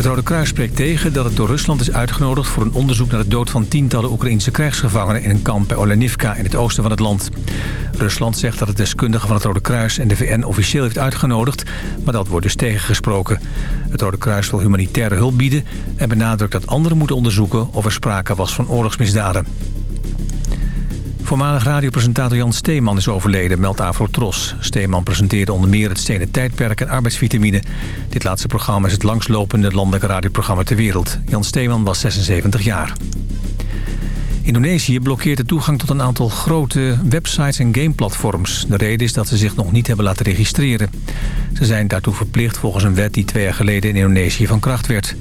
Het Rode Kruis spreekt tegen dat het door Rusland is uitgenodigd... voor een onderzoek naar de dood van tientallen Oekraïnse krijgsgevangenen... in een kamp bij Olenivka in het oosten van het land. Rusland zegt dat het deskundige van het Rode Kruis en de VN officieel heeft uitgenodigd... maar dat wordt dus tegengesproken. Het Rode Kruis wil humanitaire hulp bieden... en benadrukt dat anderen moeten onderzoeken of er sprake was van oorlogsmisdaden. Voormalig radiopresentator Jan Steeman is overleden, meldt Afrotros. Steeman presenteerde onder meer het Stenen Tijdperk en Arbeidsvitamine. Dit laatste programma is het langslopende landelijke radioprogramma ter wereld. Jan Steeman was 76 jaar. Indonesië blokkeert de toegang tot een aantal grote websites en gameplatforms. De reden is dat ze zich nog niet hebben laten registreren. Ze zijn daartoe verplicht volgens een wet die twee jaar geleden in Indonesië van kracht werd.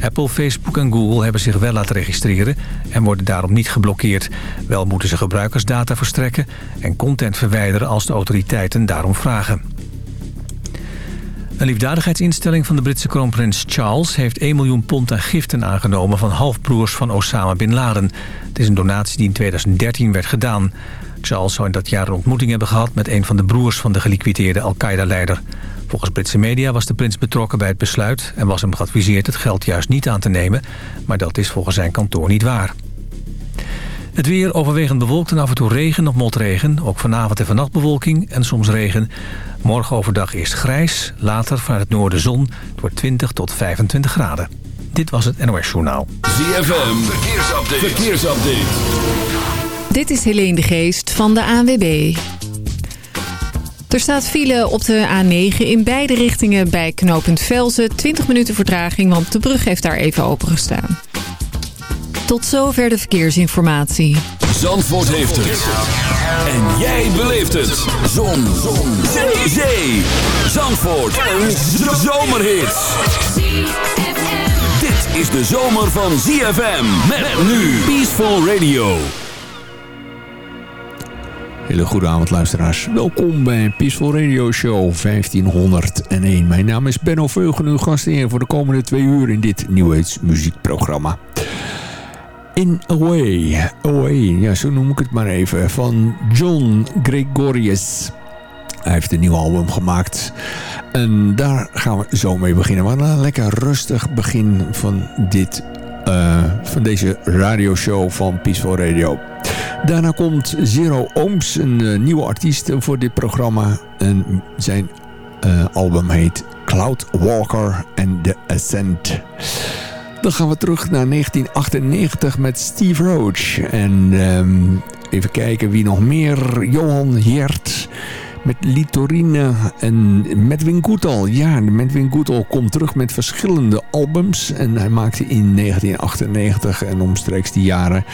Apple, Facebook en Google hebben zich wel laten registreren en worden daarom niet geblokkeerd. Wel moeten ze gebruikersdata verstrekken en content verwijderen als de autoriteiten daarom vragen. Een liefdadigheidsinstelling van de Britse kroonprins Charles... heeft 1 miljoen pond aan giften aangenomen van halfbroers van Osama Bin Laden. Het is een donatie die in 2013 werd gedaan. Charles zou in dat jaar een ontmoeting hebben gehad... met een van de broers van de geliquideerde Al-Qaeda-leider. Volgens Britse media was de prins betrokken bij het besluit... en was hem geadviseerd het geld juist niet aan te nemen. Maar dat is volgens zijn kantoor niet waar. Het weer overwegend bewolkt en af en toe regen of motregen. Ook vanavond en vannacht bewolking en soms regen. Morgen overdag eerst grijs, later vanuit het noorden zon. Het wordt 20 tot 25 graden. Dit was het NOS Journaal. ZFM, verkeersupdate. verkeersupdate. Dit is Helene de Geest van de ANWB. Er staat file op de A9 in beide richtingen bij knooppunt Velzen. 20 minuten vertraging, want de brug heeft daar even opengestaan. Tot zover de verkeersinformatie. Zandvoort heeft het. En jij beleeft het. Zon. Zon. Zee. Zee. Zandvoort. Een zomerhit. Dit is de zomer van ZFM. Met nu Peaceful Radio. Hele goede avond luisteraars. Welkom bij Peaceful Radio Show 1501. Mijn naam is Benno Veugen, uw gastheer voor de komende twee uur in dit Age muziekprogramma. In Away, Away, ja zo noem ik het maar even, van John Gregorius. Hij heeft een nieuw album gemaakt. En daar gaan we zo mee beginnen. Maar een lekker rustig begin van, dit, uh, van deze radioshow van Peaceful Radio. Daarna komt Zero Ohms, een uh, nieuwe artiest voor dit programma. En zijn uh, album heet Cloud Walker and The Ascent. Dan gaan we terug naar 1998 met Steve Roach. En um, even kijken wie nog meer. Johan Hert met Litorine en Medwin Goodall. Ja, Medwin Goodall komt terug met verschillende albums. En hij maakte in 1998 en omstreeks die jaren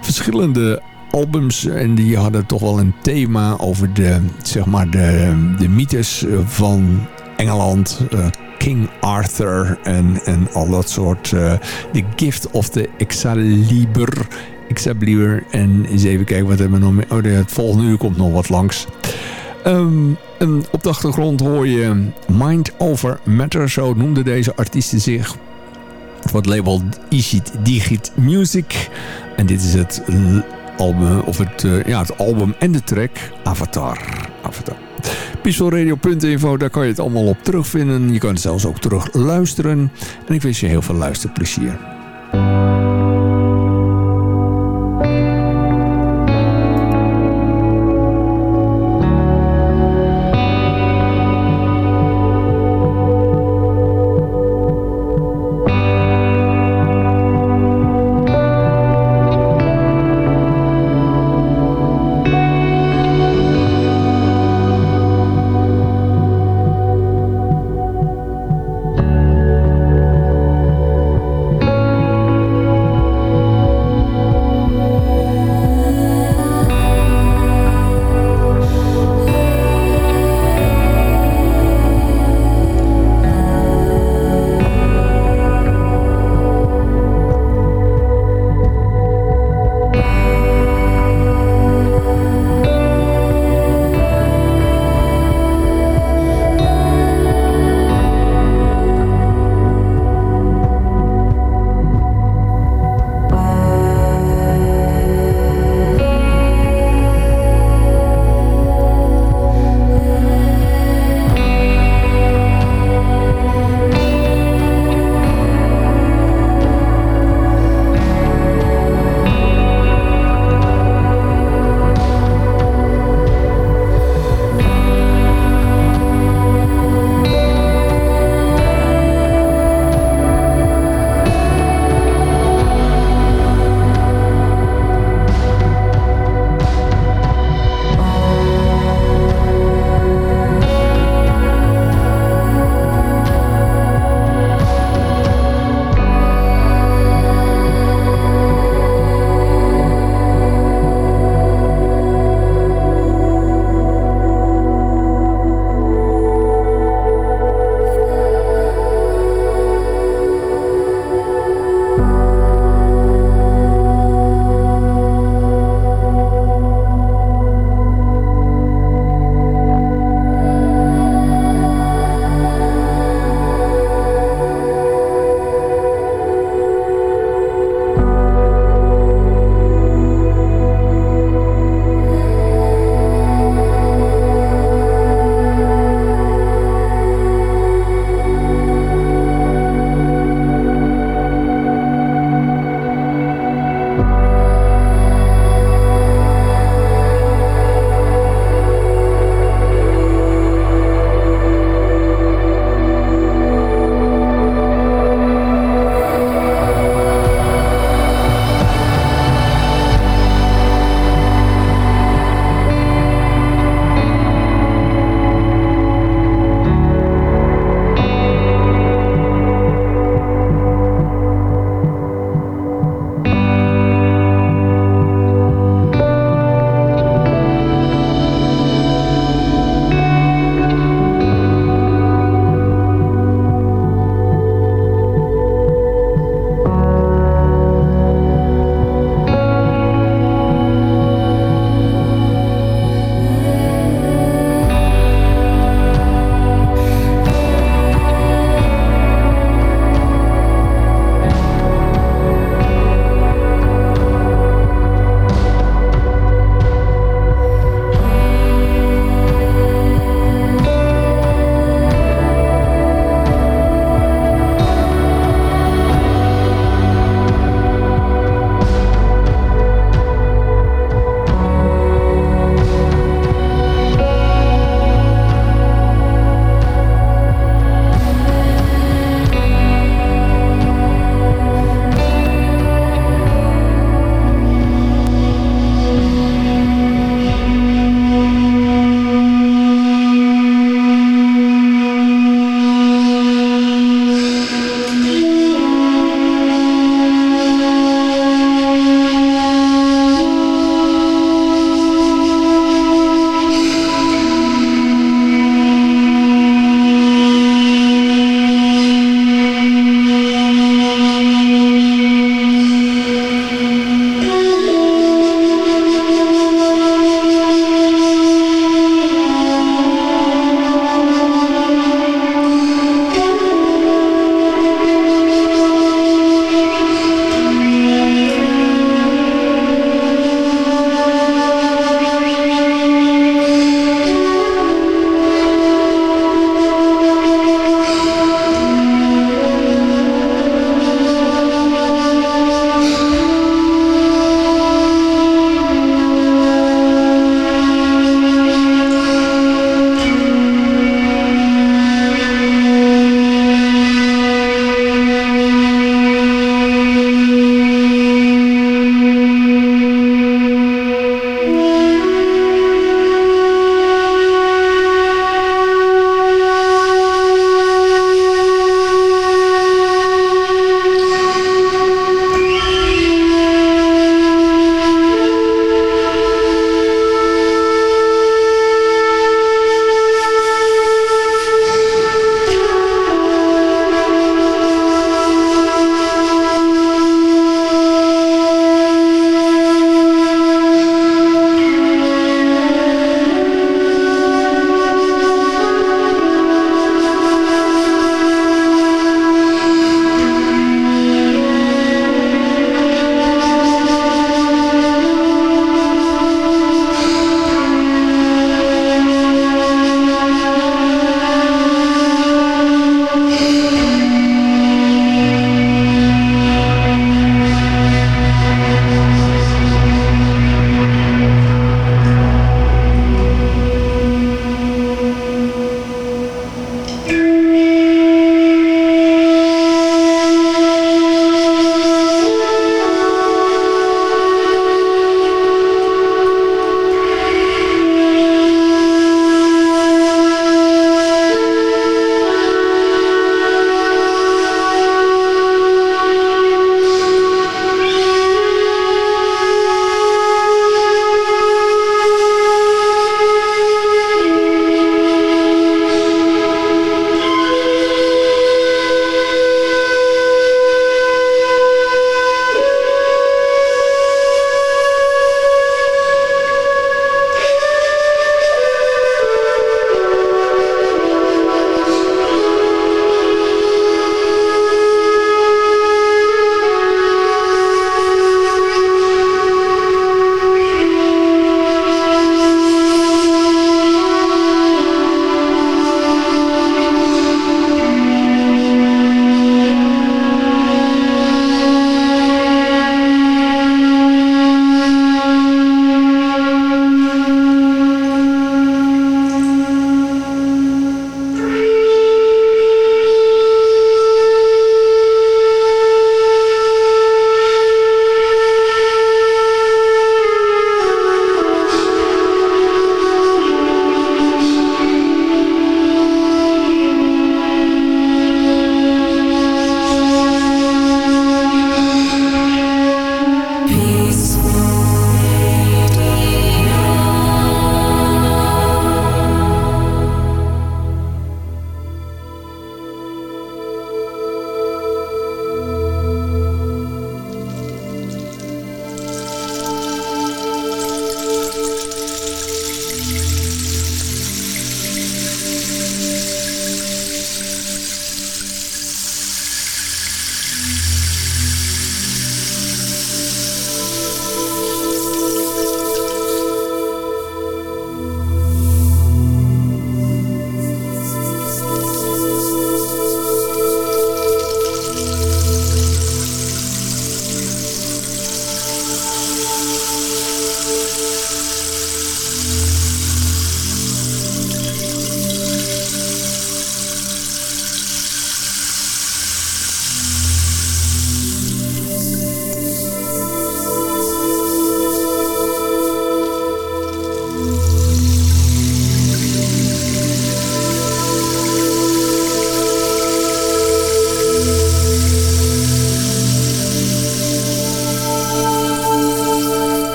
verschillende albums. En die hadden toch wel een thema over de, zeg maar de, de mythes van Engeland... Uh, King Arthur en, en al dat soort... Uh, the Gift of the Excalibur. Excalibur. En eens even kijken wat hebben we nog meer... Oh, het volgende uur komt nog wat langs. Um, en op de achtergrond hoor je Mind Over Matter. Zo noemde deze artiesten zich. Voor het label Ishit Digit Music. En dit is het album, of het, uh, ja, het album en de track Avatar. Avatar. Peacefulradio.info, daar kan je het allemaal op terugvinden. Je kan het zelfs ook terug luisteren. En ik wens je heel veel luisterplezier.